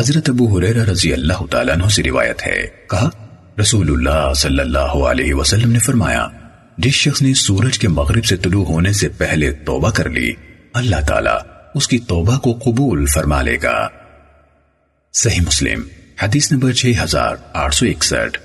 حضرت ابو حریرہ رضی اللہ تعالیٰ عنہ سے روایت ہے۔ کہا رسول اللہ صلی اللہ علیہ وسلم نے فرمایا، جس شخص نے سورج کے مغرب سے طلوع ہونے سے پہلے توبہ کر لی، اللہ تعالیٰ اس کی توبہ کو قبول فرما لے گا۔ صحیح مسلم، حدیث نمبر 6861